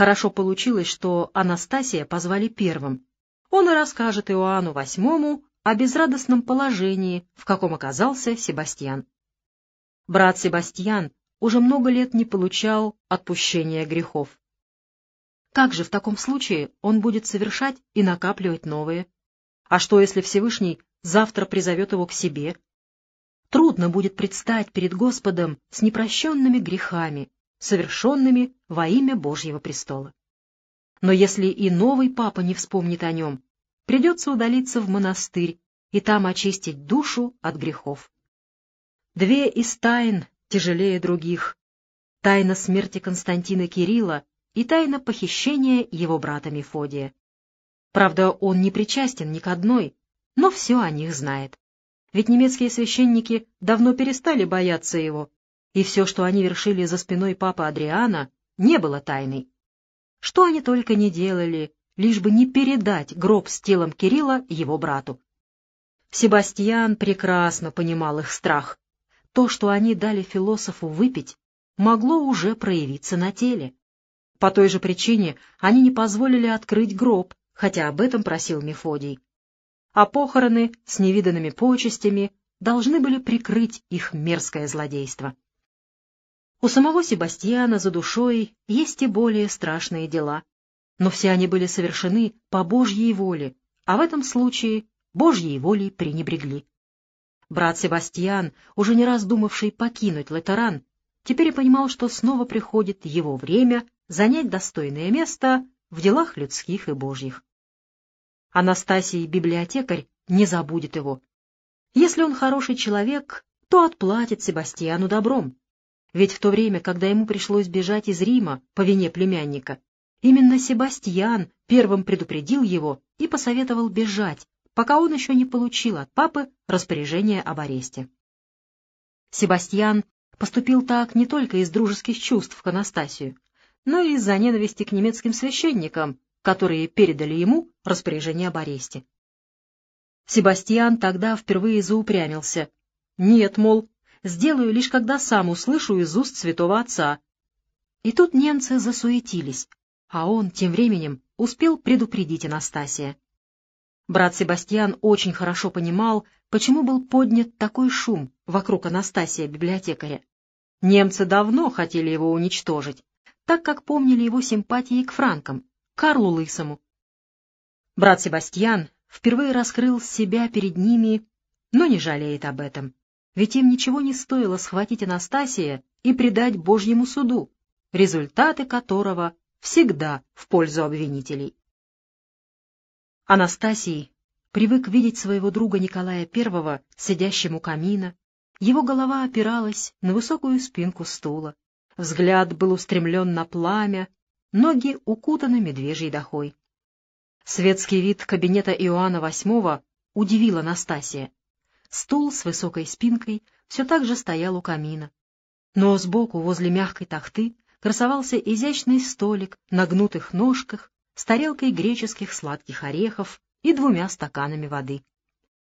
Хорошо получилось, что Анастасия позвали первым. Он и расскажет Иоанну VIII о безрадостном положении, в каком оказался Себастьян. Брат Себастьян уже много лет не получал отпущения грехов. Как же в таком случае он будет совершать и накапливать новые? А что, если Всевышний завтра призовет его к себе? Трудно будет предстать перед Господом с непрощенными грехами, совершенными во имя Божьего престола. Но если и новый папа не вспомнит о нем, придется удалиться в монастырь и там очистить душу от грехов. Две из тайн тяжелее других — тайна смерти Константина Кирилла и тайна похищения его брата Мефодия. Правда, он не причастен ни к одной, но все о них знает. Ведь немецкие священники давно перестали бояться его, и все, что они вершили за спиной папы Адриана, не было тайной. Что они только не делали, лишь бы не передать гроб с телом Кирилла его брату. Себастьян прекрасно понимал их страх. То, что они дали философу выпить, могло уже проявиться на теле. По той же причине они не позволили открыть гроб, хотя об этом просил Мефодий. А похороны с невиданными почестями должны были прикрыть их мерзкое злодейство. У самого Себастьяна за душой есть и более страшные дела, но все они были совершены по Божьей воле, а в этом случае Божьей волей пренебрегли. Брат Себастьян, уже не раз думавший покинуть Латеран, теперь понимал, что снова приходит его время занять достойное место в делах людских и божьих. Анастасий, библиотекарь, не забудет его. Если он хороший человек, то отплатит Себастьяну добром. Ведь в то время, когда ему пришлось бежать из Рима по вине племянника, именно Себастьян первым предупредил его и посоветовал бежать, пока он еще не получил от папы распоряжение об аресте. Себастьян поступил так не только из дружеских чувств к Анастасию, но и из-за ненависти к немецким священникам, которые передали ему распоряжение об аресте. Себастьян тогда впервые заупрямился. «Нет, мол, сделаю лишь когда сам услышу из уст святого отца». И тут немцы засуетились, а он тем временем успел предупредить Анастасия. Брат Себастьян очень хорошо понимал, почему был поднят такой шум вокруг Анастасия библиотекаря. Немцы давно хотели его уничтожить, так как помнили его симпатии к франкам, Карлу Лысому. Брат Себастьян впервые раскрыл себя перед ними, но не жалеет об этом, ведь им ничего не стоило схватить Анастасия и предать Божьему суду, результаты которого всегда в пользу обвинителей. Анастасий привык видеть своего друга Николая I сидящим у камина. Его голова опиралась на высокую спинку стула. Взгляд был устремлен на пламя, ноги укутаны медвежьей дохой. Светский вид кабинета Иоанна VIII удивил Анастасия. Стул с высокой спинкой все так же стоял у камина. Но сбоку, возле мягкой тахты, красовался изящный столик на гнутых ножках с тарелкой греческих сладких орехов и двумя стаканами воды.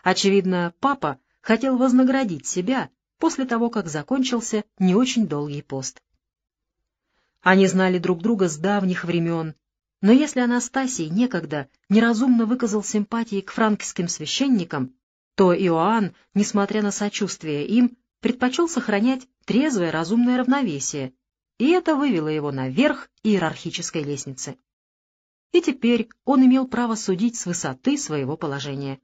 Очевидно, папа хотел вознаградить себя после того, как закончился не очень долгий пост. Они знали друг друга с давних времен, но если Анастасий некогда неразумно выказал симпатии к франкским священникам, то Иоанн, несмотря на сочувствие им, предпочел сохранять трезвое разумное равновесие, и это вывело его наверх иерархической лестницы и теперь он имел право судить с высоты своего положения.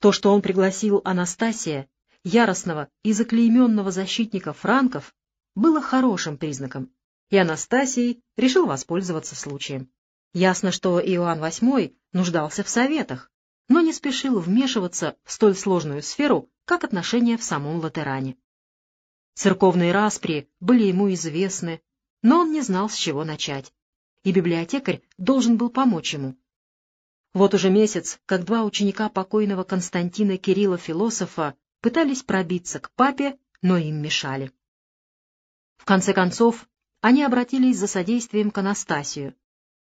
То, что он пригласил Анастасия, яростного и заклейменного защитника франков, было хорошим признаком, и Анастасий решил воспользоваться случаем. Ясно, что Иоанн VIII нуждался в советах, но не спешил вмешиваться в столь сложную сферу, как отношения в самом Латеране. Церковные распри были ему известны, но он не знал, с чего начать и библиотекарь должен был помочь ему. Вот уже месяц, как два ученика покойного Константина Кирилла философа пытались пробиться к папе, но им мешали. В конце концов, они обратились за содействием к Анастасию.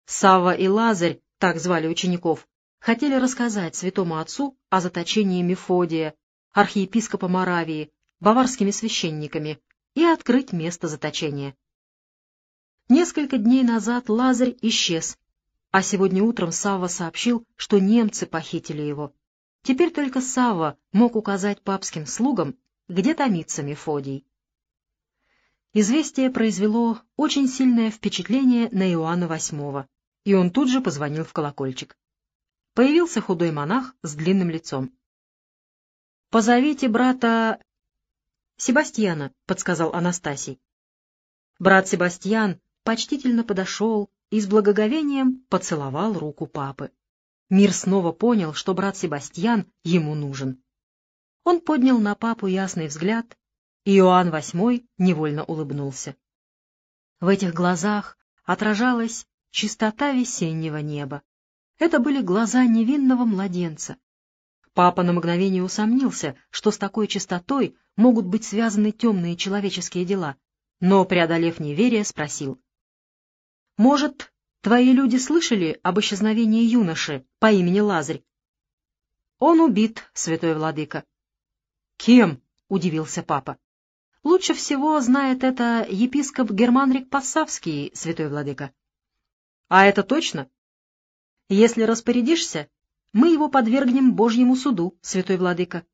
Савва и Лазарь, так звали учеников, хотели рассказать святому отцу о заточении Мефодия, архиепископа Моравии, баварскими священниками и открыть место заточения. Несколько дней назад Лазарь исчез, а сегодня утром Савва сообщил, что немцы похитили его. Теперь только Савва мог указать папским слугам, где томится Мефодий. Известие произвело очень сильное впечатление на Иоанна VIII, и он тут же позвонил в колокольчик. Появился худой монах с длинным лицом. «Позовите брата Себастьяна», — подсказал Анастасий. Брат Себастьян почтительно подошел и с благоговением поцеловал руку папы. Мир снова понял, что брат Себастьян ему нужен. Он поднял на папу ясный взгляд, и Иоанн VIII невольно улыбнулся. В этих глазах отражалась чистота весеннего неба. Это были глаза невинного младенца. Папа на мгновение усомнился, что с такой чистотой могут быть связаны темные человеческие дела, но, преодолев неверие, спросил. «Может, твои люди слышали об исчезновении юноши по имени Лазарь?» «Он убит, святой владыка». «Кем?» — удивился папа. «Лучше всего знает это епископ Германрик Пассавский, святой владыка». «А это точно?» «Если распорядишься, мы его подвергнем Божьему суду, святой владыка».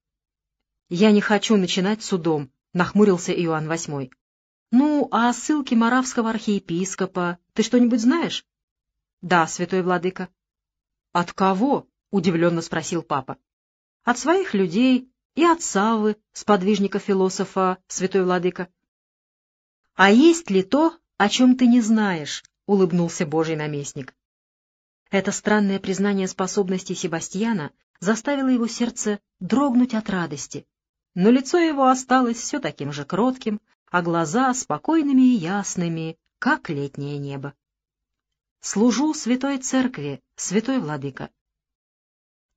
«Я не хочу начинать судом», — нахмурился Иоанн VIII. «Ну, а о ссылке маравского архиепископа ты что-нибудь знаешь?» «Да, святой владыка». «От кого?» — удивленно спросил папа. «От своих людей и от Саввы, сподвижника-философа, святой владыка». «А есть ли то, о чем ты не знаешь?» — улыбнулся божий наместник. Это странное признание способностей Себастьяна заставило его сердце дрогнуть от радости, но лицо его осталось все таким же кротким, а глаза спокойными и ясными, как летнее небо. «Служу святой церкви, святой владыка».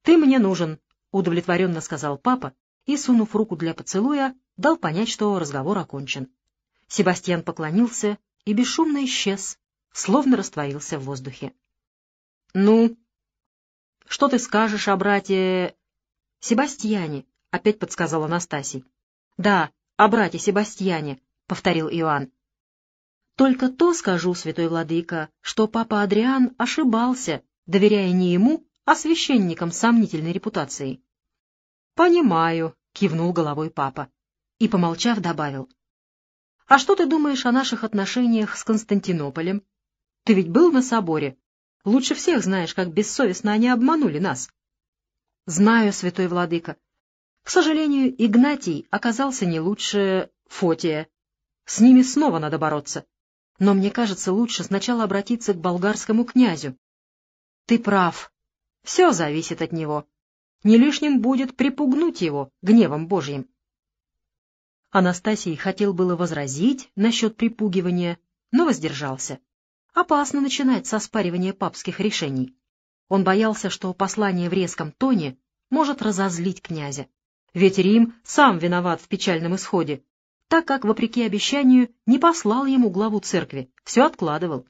«Ты мне нужен», — удовлетворенно сказал папа и, сунув руку для поцелуя, дал понять, что разговор окончен. Себастьян поклонился и бесшумно исчез, словно растворился в воздухе. «Ну, что ты скажешь о брате...» «Себастьяне», — опять подсказал Анастасий. «Да, о брате Себастьяне», — повторил Иоанн. «Только то скажу, святой владыка, что папа Адриан ошибался, доверяя не ему, а священникам сомнительной репутацией». «Понимаю», — кивнул головой папа. И, помолчав, добавил. «А что ты думаешь о наших отношениях с Константинополем? Ты ведь был на соборе. Лучше всех знаешь, как бессовестно они обманули нас». «Знаю, святой владыка. К сожалению, Игнатий оказался не лучше Фотия. С ними снова надо бороться. Но мне кажется, лучше сначала обратиться к болгарскому князю. Ты прав. Все зависит от него. Не лишним будет припугнуть его гневом Божьим. Анастасий хотел было возразить насчет припугивания, но воздержался. Опасно начинать со спаривания папских решений. Он боялся, что послание в резком тоне может разозлить князя. Ведь Рим сам виноват в печальном исходе, так как, вопреки обещанию, не послал ему главу церкви, все откладывал.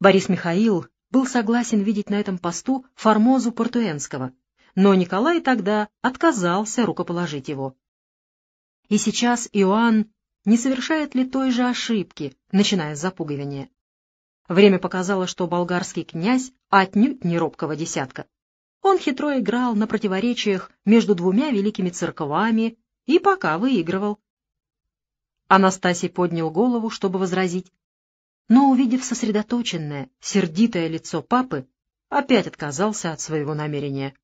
Борис Михаил был согласен видеть на этом посту Формозу Портуэнского, но Николай тогда отказался рукоположить его. И сейчас Иоанн не совершает ли той же ошибки, начиная с запугивания? Время показало, что болгарский князь отнюдь не робкого десятка. Он хитро играл на противоречиях между двумя великими церквами и пока выигрывал. Анастасий поднял голову, чтобы возразить, но, увидев сосредоточенное, сердитое лицо папы, опять отказался от своего намерения.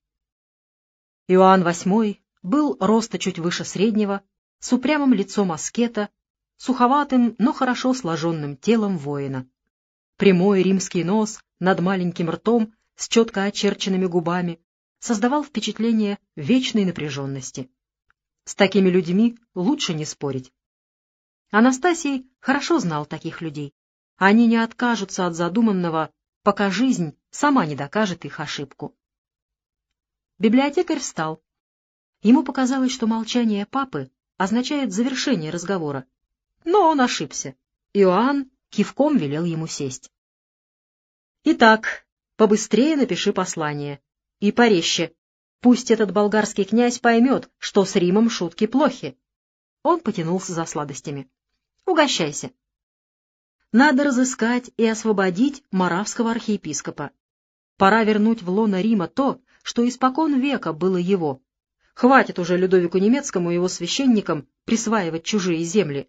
Иоанн VIII был роста чуть выше среднего, с упрямым лицом аскета, суховатым, но хорошо сложенным телом воина. Прямой римский нос над маленьким ртом с четко очерченными губами, создавал впечатление вечной напряженности. С такими людьми лучше не спорить. Анастасий хорошо знал таких людей. Они не откажутся от задуманного, пока жизнь сама не докажет их ошибку. Библиотекарь встал. Ему показалось, что молчание папы означает завершение разговора. Но он ошибся. Иоанн кивком велел ему сесть. «Итак, Побыстрее напиши послание. И порезче. Пусть этот болгарский князь поймет, что с Римом шутки плохи. Он потянулся за сладостями. Угощайся. Надо разыскать и освободить маравского архиепископа. Пора вернуть в лоно Рима то, что испокон века было его. Хватит уже Людовику Немецкому и его священникам присваивать чужие земли.